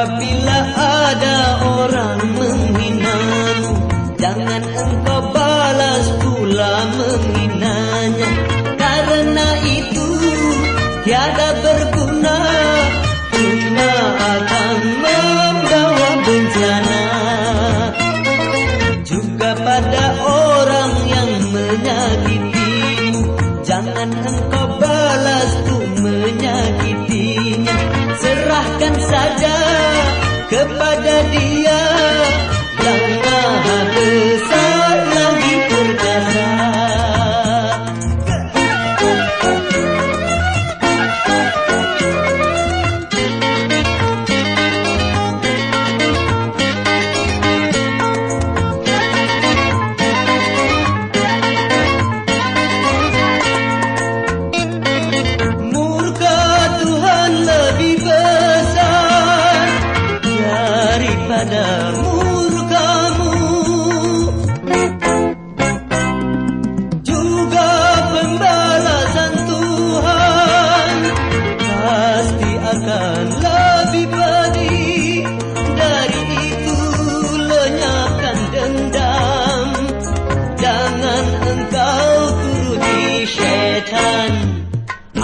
Apabila ada orang menghinamu Jangan engkau balas pula menghinanya Karena itu tiada berbeda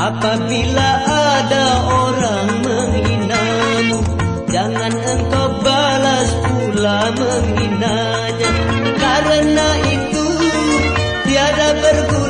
Apabila ada orang menghinamu Jangan engkau balas pula menghinanya Karena itu tiada berguna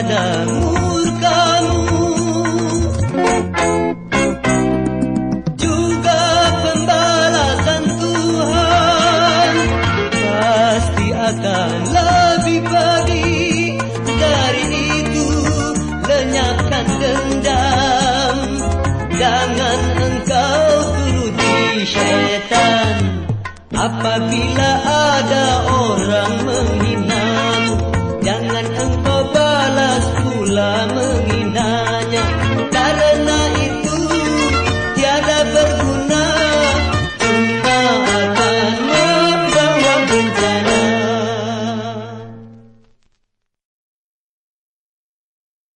pada murkamu Juga pembalasan Tuhan Pasti akan lebih pedih Dari itu lenyapkan dendam Jangan engkau turuti syaitan. Apabila